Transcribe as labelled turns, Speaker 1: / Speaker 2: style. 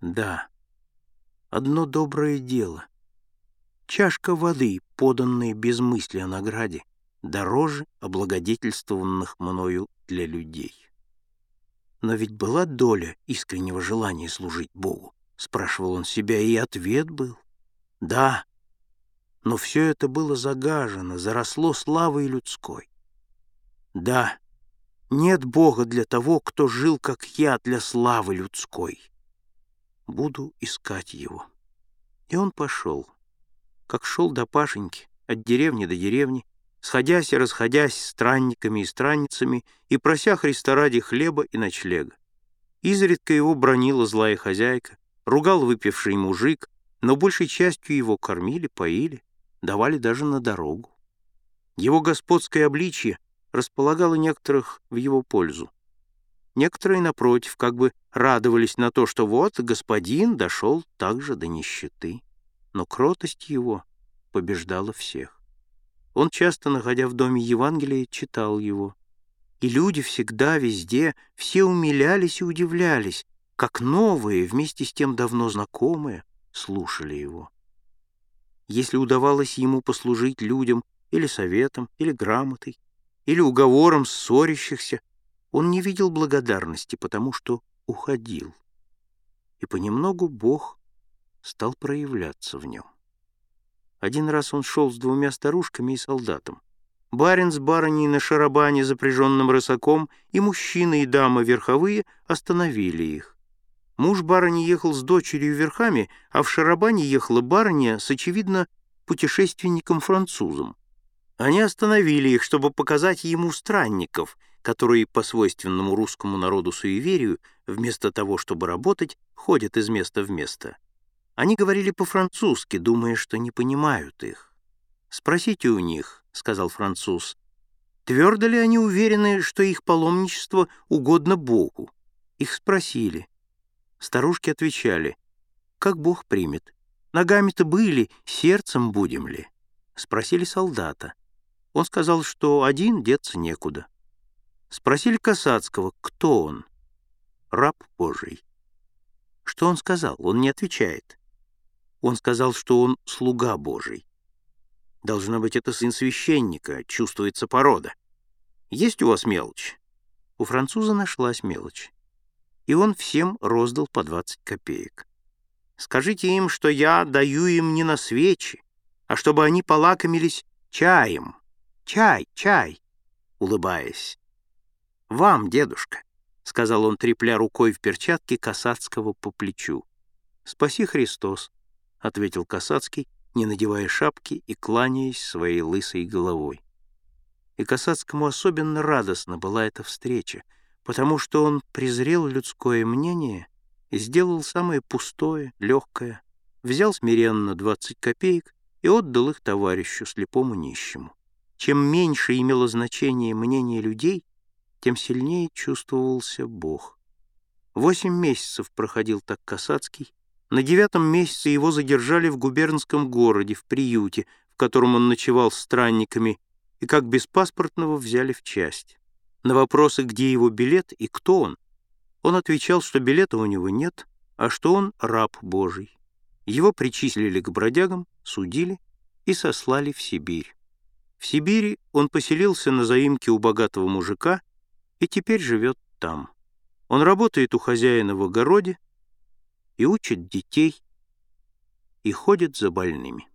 Speaker 1: Да, одно доброе дело. Чашка воды, поданная без мысли о награде, дороже облагодетельствованных мною для людей. Но ведь была доля искреннего желания служить Богу, спрашивал он себя, и ответ был «да». Но все это было загажено, заросло славой людской. Да, нет Бога для того, кто жил, как я, для славы людской. Буду искать его. И он пошел, как шел до Пашеньки, от деревни до деревни, сходясь и расходясь странниками и странницами и прося Христа ради хлеба и ночлега. Изредка его бронила злая хозяйка, ругал выпивший мужик, но большей частью его кормили, поили, давали даже на дорогу. Его господское обличье располагало некоторых в его пользу. Некоторые, напротив, как бы радовались на то, что вот господин дошел также до нищеты. Но кротость его побеждала всех. Он часто, находя в доме Евангелия, читал его. И люди всегда, везде, все умилялись и удивлялись, как новые, вместе с тем давно знакомые, слушали его. Если удавалось ему послужить людям или советом, или грамотой, или уговором ссорящихся, он не видел благодарности, потому что уходил. И понемногу Бог стал проявляться в нем. Один раз он шел с двумя старушками и солдатом. Барин с барыней на шарабане, запряженным рысаком, и мужчины и дамы верховые остановили их. Муж барыни ехал с дочерью верхами, а в шарабане ехала барыня с, очевидно, путешественником-французом. Они остановили их, чтобы показать ему странников, которые по свойственному русскому народу суеверию, вместо того, чтобы работать, ходят из места в место. Они говорили по-французски, думая, что не понимают их. «Спросите у них», — сказал француз, «твердо ли они уверены, что их паломничество угодно Богу?» Их спросили. Старушки отвечали, «Как Бог примет? Ногами-то были, сердцем будем ли?» Спросили солдата. Он сказал, что один деться некуда. Спросили Касацкого, кто он? Раб Божий. Что он сказал? Он не отвечает. Он сказал, что он слуга Божий. Должно быть, это сын священника, чувствуется порода. Есть у вас мелочь? У француза нашлась мелочь. И он всем роздал по 20 копеек. Скажите им, что я даю им не на свечи, а чтобы они полакомились чаем. Чай, чай, улыбаясь. Вам, дедушка, — сказал он, трепля рукой в перчатке Касацкого по плечу. «Спаси Христос», — ответил Касацкий, не надевая шапки и кланяясь своей лысой головой. И Касацкому особенно радостна была эта встреча, потому что он презрел людское мнение и сделал самое пустое, легкое, взял смиренно 20 копеек и отдал их товарищу, слепому нищему. Чем меньше имело значение мнение людей, тем сильнее чувствовался Бог. Восемь месяцев проходил так Касацкий, на девятом месяце его задержали в губернском городе, в приюте, в котором он ночевал с странниками, и как беспаспортного взяли в часть. На вопросы, где его билет и кто он, он отвечал, что билета у него нет, а что он раб Божий. Его причислили к бродягам, судили и сослали в Сибирь. В Сибири он поселился на заимке у богатого мужика и теперь живет там. Он работает у хозяина в огороде, и учит детей, и ходит за больными.